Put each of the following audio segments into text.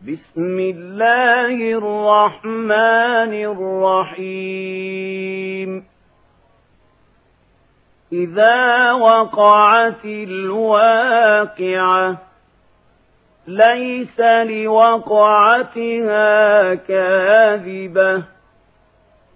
بسم الله الرحمن الرحيم. إذا وقعت الواقعة ليس لوقعتها كاذبة.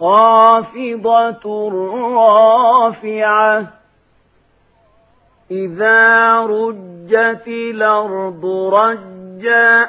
خافضة رافعة. إذا رجت الأرض رجا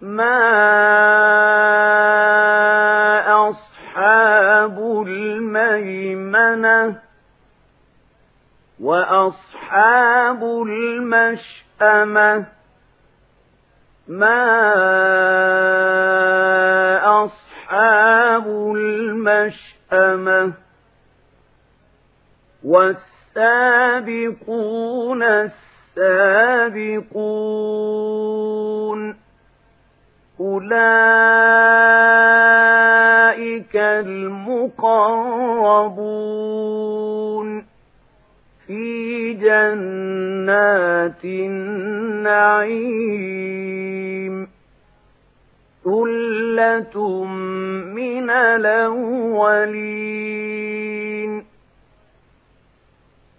ما أصحاب الميمنة وأصحاب المشأمة ما أصحاب المشأمة والسابقون السابقون أولئك المقربون في جنات النعيم. ثلة من الأولين.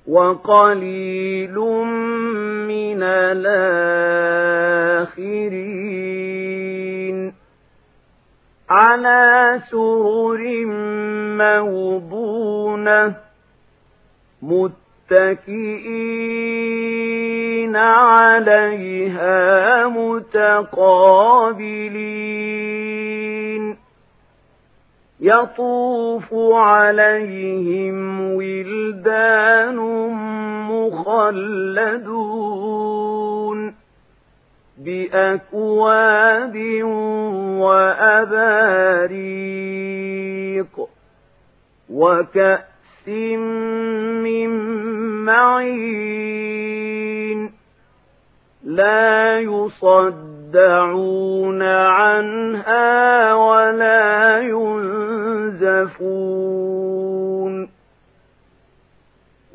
وقليل من الآخرين. على سرر موضونة متكئين عليها متقابلين. يطوف عليهم ولدان مخلدون. بأكواب وأباريق وكأس من معين لا يصدعون عنها ولا ينزفون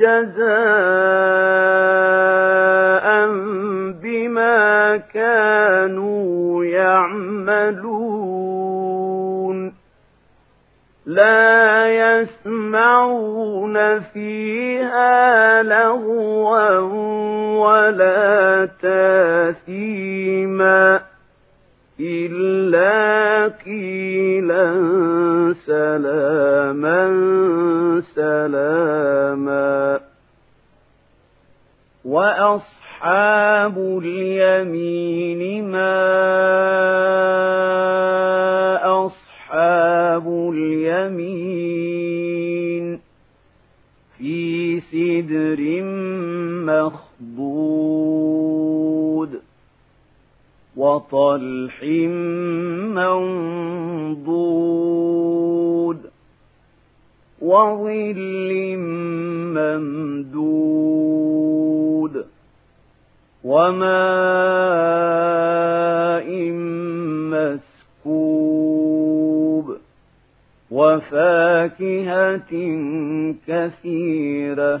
جزاء بما كانوا يعملون. لا يسمعون فيها لغوا ولا تاثيما. إلا قيلا سلاما سلاما وأصحاب اليمين ما وطلح منضود وظل ممدود وماء مسكوب وفاكهة كثيرة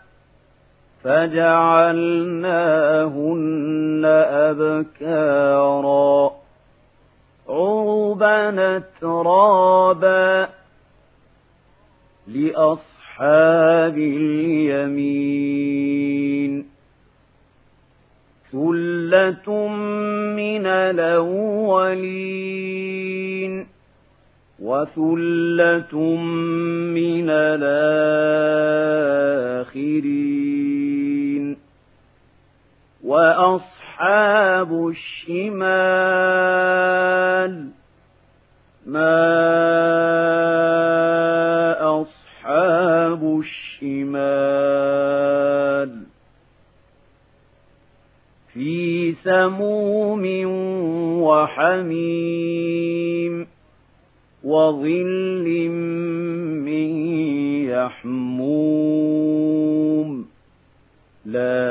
جعلناهن أبكارا. عربا ترابا لأصحاب اليمين. ثلة من الأولين. وثلة من الآخرين. وأصحاب الشمال ما أصحاب الشمال في سموم وحميم وظل من يحموم لا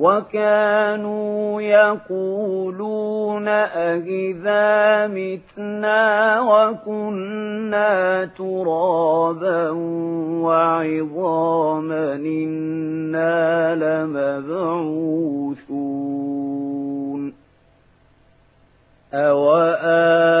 وكانوا يقولون أئذا متنا وكنا ترابا وعظاما إنا لمبعوثون أوآباؤنا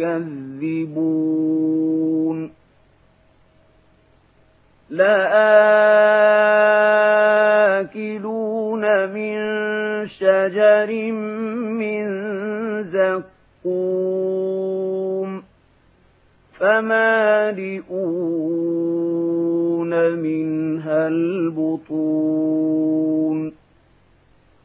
المكذبون لآكلون من شجر من زقوم. فمالئون منها البطون.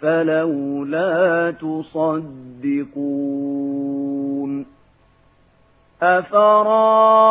فلولا تصدقون أفرأيتم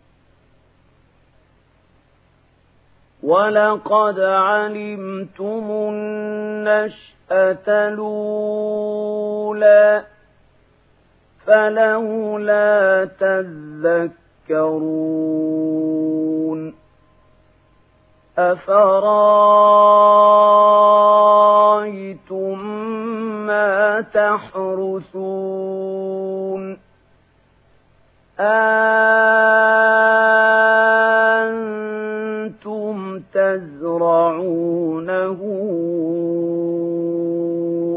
ولقد علمتم النشأة الأولى فلولا تذكرون أفرايتم ما تحرثون أنتم يزرعونه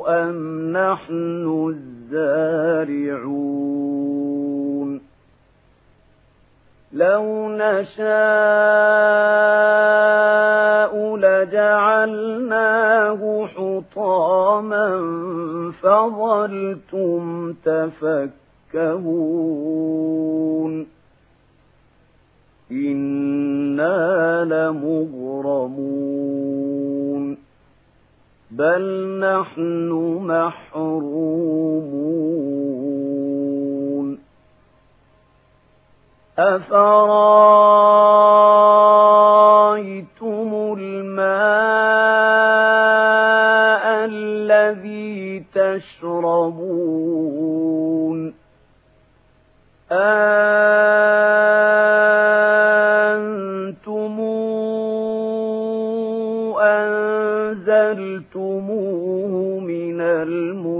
أم نحن الزارعون. لو نشاء لجعلناه حطاما فظلتم تفكهون. إنا لمغرمون بل نحن محرومون أفرايتم الماء الذي تشربون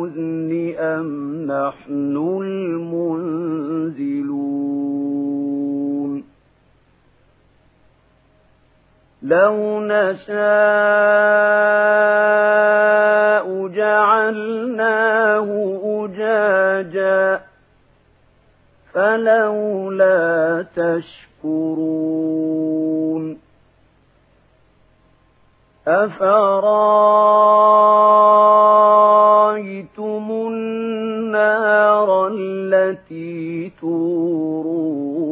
المزن أم نحن المنزلون لو نشاء جعلناه أجاجا فلولا تشكرون أفرايتم النار التي تورون.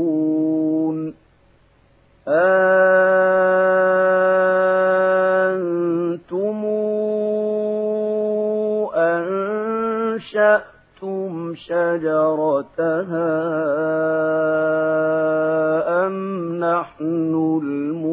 أنتم أنشأتم شجرتها أم نحن المنشئون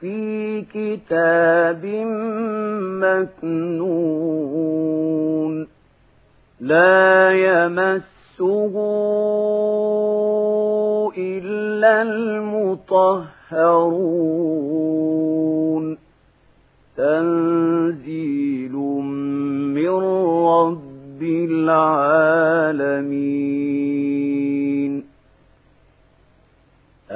في كتاب مكنون لا يمسه إلا المطهرون. تنزيل من رب العالمين.